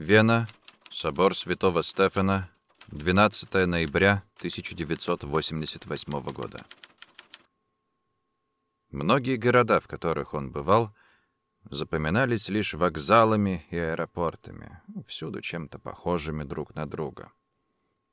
Вена, собор Святого Стефана, 12 ноября 1988 года. Многие города, в которых он бывал, запоминались лишь вокзалами и аэропортами, всюду чем-то похожими друг на друга.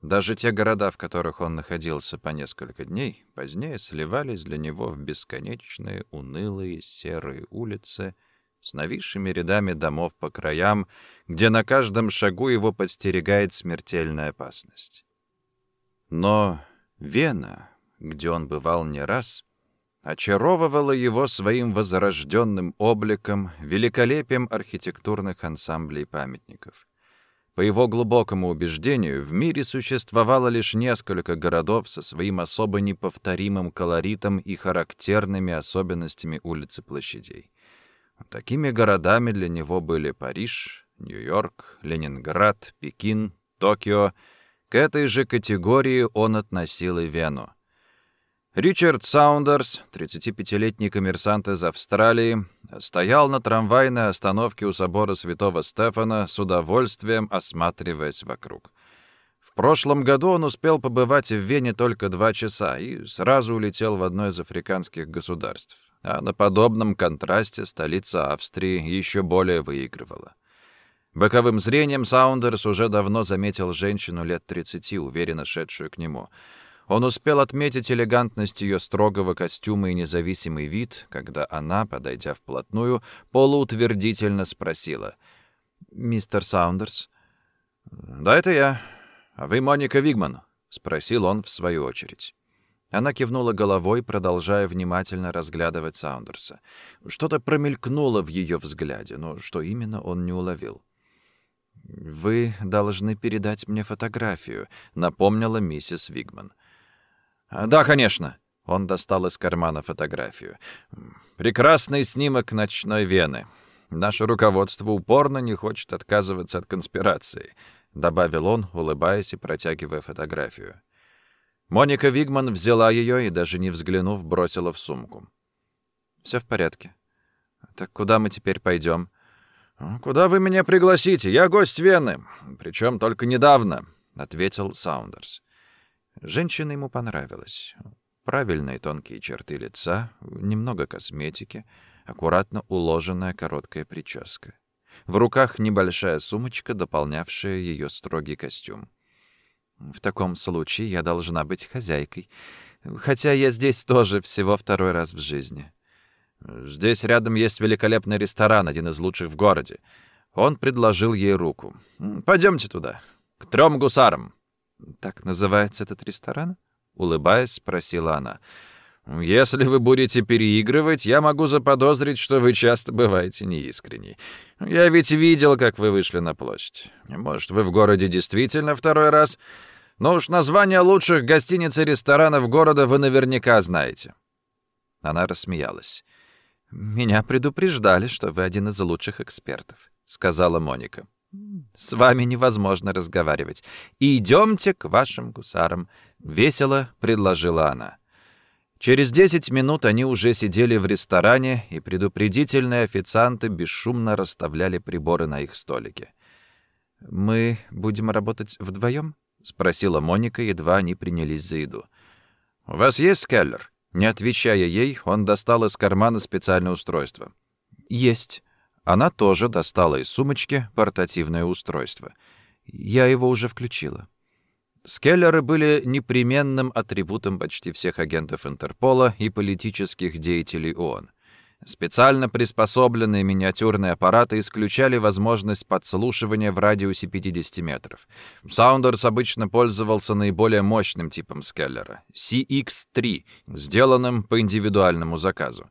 Даже те города, в которых он находился по несколько дней, позднее сливались для него в бесконечные, унылые, серые улицы с нависшими рядами домов по краям, где на каждом шагу его подстерегает смертельная опасность. Но Вена, где он бывал не раз, очаровывала его своим возрожденным обликом, великолепием архитектурных ансамблей памятников. По его глубокому убеждению, в мире существовало лишь несколько городов со своим особо неповторимым колоритом и характерными особенностями улиц и площадей. Такими городами для него были Париж, Нью-Йорк, Ленинград, Пекин, Токио. К этой же категории он относил и Вену. Ричард Саундерс, 35-летний коммерсант из Австралии, стоял на трамвайной остановке у собора Святого Стефана с удовольствием осматриваясь вокруг. В прошлом году он успел побывать в Вене только два часа и сразу улетел в одно из африканских государств. А на подобном контрасте столица Австрии еще более выигрывала. Боковым зрением Саундерс уже давно заметил женщину лет 30, уверенно шедшую к нему — он успел отметить элегантность ее строгого костюма и независимый вид, когда она, подойдя вплотную, полуутвердительно спросила. «Мистер Саундерс?» «Да, это я. А вы Моника Вигман?» — спросил он в свою очередь. Она кивнула головой, продолжая внимательно разглядывать Саундерса. Что-то промелькнуло в ее взгляде, но что именно он не уловил. «Вы должны передать мне фотографию», — напомнила миссис Вигман. «Да, конечно». Он достал из кармана фотографию. «Прекрасный снимок ночной Вены. Наше руководство упорно не хочет отказываться от конспирации», — добавил он, улыбаясь и протягивая фотографию. Моника Вигман взяла ее и, даже не взглянув, бросила в сумку. «Все в порядке. Так куда мы теперь пойдем?» «Куда вы меня пригласите? Я гость Вены. Причем только недавно», — ответил Саундерс. Женщина ему понравилась. Правильные тонкие черты лица, немного косметики, аккуратно уложенная короткая прическа. В руках небольшая сумочка, дополнявшая ее строгий костюм. В таком случае я должна быть хозяйкой. Хотя я здесь тоже всего второй раз в жизни. Здесь рядом есть великолепный ресторан, один из лучших в городе. Он предложил ей руку. «Пойдемте туда, к трем гусарам». «Так называется этот ресторан?» — улыбаясь, спросила она. «Если вы будете переигрывать, я могу заподозрить, что вы часто бываете неискренни. Я ведь видел, как вы вышли на площадь. Может, вы в городе действительно второй раз? Но уж название лучших гостиниц и ресторанов города вы наверняка знаете». Она рассмеялась. «Меня предупреждали, что вы один из лучших экспертов», — сказала Моника. «С вами невозможно разговаривать. Идемте к вашим гусарам», — весело предложила она. Через десять минут они уже сидели в ресторане, и предупредительные официанты бесшумно расставляли приборы на их столике. «Мы будем работать вдвоем?» — спросила Моника, едва они принялись за еду. «У вас есть скеллер?» Не отвечая ей, он достал из кармана специальное устройство. «Есть». Она тоже достала из сумочки портативное устройство. Я его уже включила. Скеллеры были непременным атрибутом почти всех агентов Интерпола и политических деятелей ООН. Специально приспособленные миниатюрные аппараты исключали возможность подслушивания в радиусе 50 метров. Саундерс обычно пользовался наиболее мощным типом скеллера — CX-3, сделанным по индивидуальному заказу.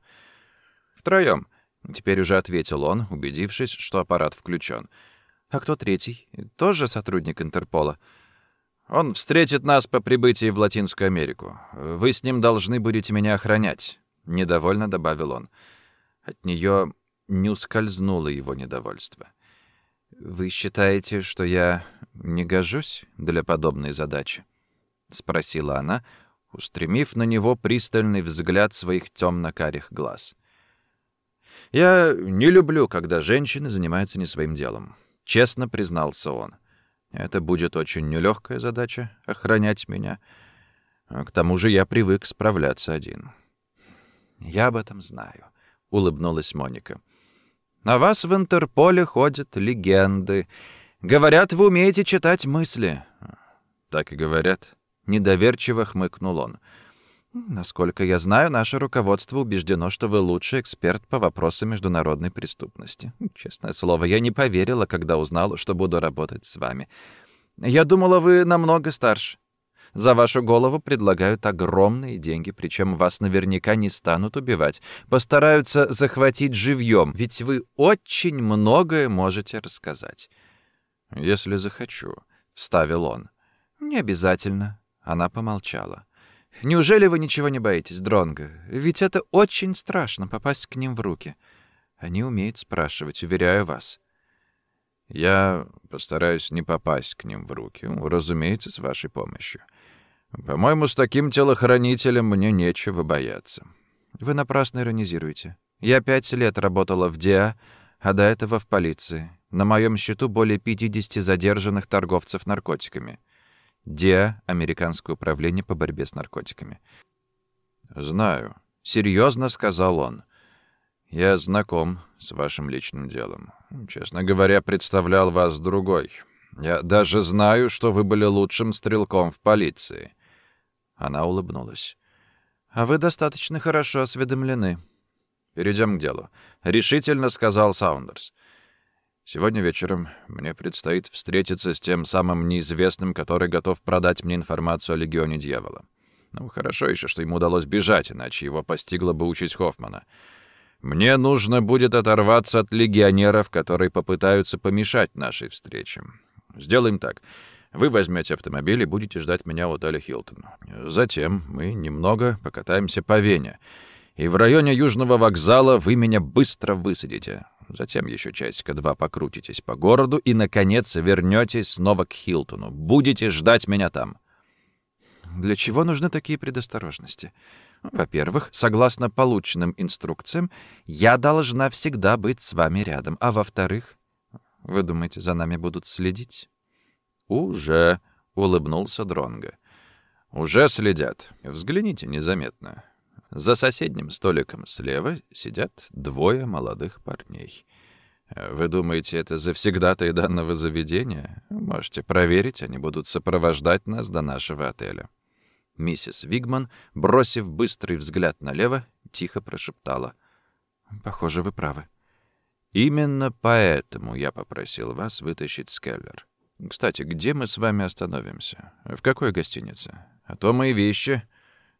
Втроем — Теперь уже ответил он, убедившись, что аппарат включен. «А кто третий? Тоже сотрудник Интерпола?» «Он встретит нас по прибытии в Латинскую Америку. Вы с ним должны будете меня охранять», — недовольно добавил он. От нее не ускользнуло его недовольство. «Вы считаете, что я не гожусь для подобной задачи?» — спросила она, устремив на него пристальный взгляд своих темно-карих глаз. — «Я не люблю, когда женщины занимаются не своим делом», Честно признался он. Это будет очень нелегкая задача — охранять меня. А к тому же я привык справляться один. «Я об этом знаю», — улыбнулась Моника. «На вас в Интерполе ходят легенды. Говорят, вы умеете читать мысли». «Так и говорят». Недоверчиво хмыкнул он. Насколько я знаю, наше руководство убеждено, что вы лучший эксперт по вопросам международной преступности. Честное слово, я не поверила, когда узнала, что буду работать с вами. Я думала, вы намного старше. За вашу голову предлагают огромные деньги, причем вас наверняка не станут убивать. Постараются захватить живьем, ведь вы очень многое можете рассказать. «Если захочу», — вставил он. «Не обязательно». Она помолчала. Неужели вы ничего не боитесь, Дронго? Ведь это очень страшно попасть к ним в руки. Они умеют спрашивать, уверяю вас. Я постараюсь не попасть к ним в руки, разумеется, с вашей помощью. По-моему, с таким телохранителем мне нечего бояться. Вы напрасно иронизируете. Я пять лет работала в ДИА, а до этого в полиции. На моем счету более 50 задержанных торговцев наркотиками. ДИА — Американское управление по борьбе с наркотиками. «Знаю», — серьезно сказал он. «Я знаком с вашим личным делом. Честно говоря, представлял вас другой. Я даже знаю, что вы были лучшим стрелком в полиции». Она улыбнулась. «А вы достаточно хорошо осведомлены». «Перейдем к делу», — решительно сказал Саундерс. Сегодня вечером мне предстоит встретиться с тем самым неизвестным, который готов продать мне информацию о Легионе Дьявола. Ну, хорошо еще, что ему удалось бежать, иначе его постигла бы участь Хоффмана. Мне нужно будет оторваться от легионеров, которые попытаются помешать нашей встрече. Сделаем так. Вы возьмете автомобиль и будете ждать меня у отеля «Хилтон». Затем мы немного покатаемся по Вене. И в районе Южного вокзала вы меня быстро высадите. Затем еще часика-два покрутитесь по городу и, наконец, вернетесь снова к Хилтону. Будете ждать меня там. Для чего нужны такие предосторожности? Во-первых, согласно полученным инструкциям, я должна всегда быть с вами рядом. А во-вторых, вы думаете, за нами будут следить? Уже, — улыбнулся Дронго. Уже следят. Взгляните незаметно. За соседним столиком слева сидят двое молодых парней. Вы думаете, это завсегдатые данного заведения? Можете проверить, они будут сопровождать нас до нашего отеля. Миссис Вигман, бросив быстрый взгляд налево, тихо прошептала. «Похоже, вы правы». «Именно поэтому я попросил вас вытащить Скеллер. Кстати, где мы с вами остановимся? В какой гостинице? А то мои вещи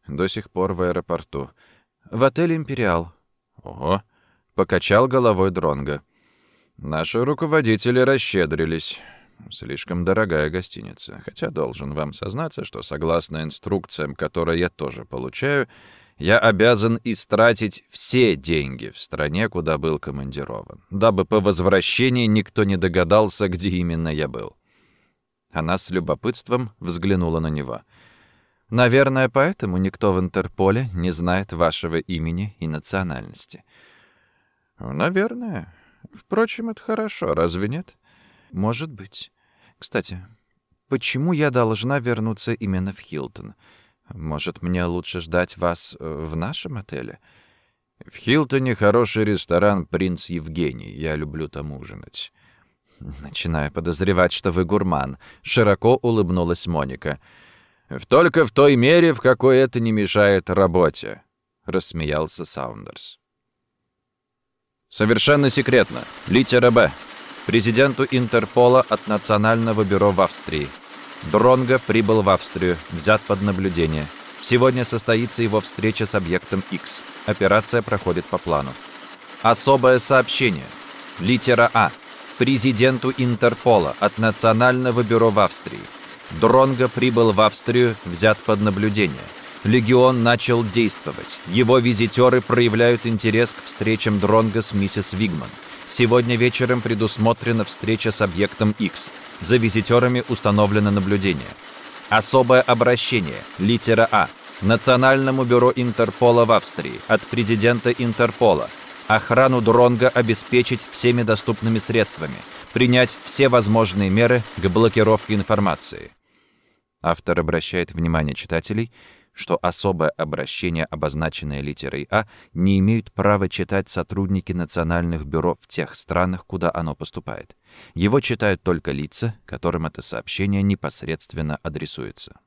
до сих пор в аэропорту. В отеле «Империал». Ого. Покачал головой Дронга. Наши руководители расщедрились. Слишком дорогая гостиница. Хотя должен вам сознаться, что согласно инструкциям, которые я тоже получаю, я обязан истратить все деньги в стране, куда был командирован, дабы по возвращении никто не догадался, где именно я был. Она с любопытством взглянула на него — Наверное, поэтому никто в Интерполе не знает вашего имени и национальности. Наверное. Впрочем, это хорошо, разве нет? Может быть. Кстати, почему я должна вернуться именно в Хилтон? Может, мне лучше ждать вас э, в нашем отеле? В Хилтоне хороший ресторан «Принц Евгений». Я люблю там ужинать. Начинаю подозревать, что вы гурман. Широко улыбнулась Моника. — «Только в той мере, в какой это не мешает работе», — рассмеялся Саундерс. «Совершенно секретно. Литера «Б». Президенту Интерпола от Национального бюро в Австрии. Дронго прибыл в Австрию, взят под наблюдение. Сегодня состоится его встреча с объектом X. Операция проходит по плану. Особое сообщение. Литера А. Президенту Интерпола от Национального бюро в Австрии. Дронго прибыл в Австрию, взят под наблюдение. Легион начал действовать. Его визитеры проявляют интерес к встречам Дронго с миссис Вигман. Сегодня вечером предусмотрена встреча с объектом X. За визитерами установлено наблюдение. Особое обращение. Литера А. Национальному бюро Интерпола в Австрии. От президента Интерпола. охрану Дронга обеспечить всеми доступными средствами, принять все возможные меры к блокировке информации. Автор обращает внимание читателей, что особое обращение, обозначенное литерой А, не имеют права читать сотрудники национальных бюро в тех странах, куда оно поступает. Его читают только лица, которым это сообщение непосредственно адресуется.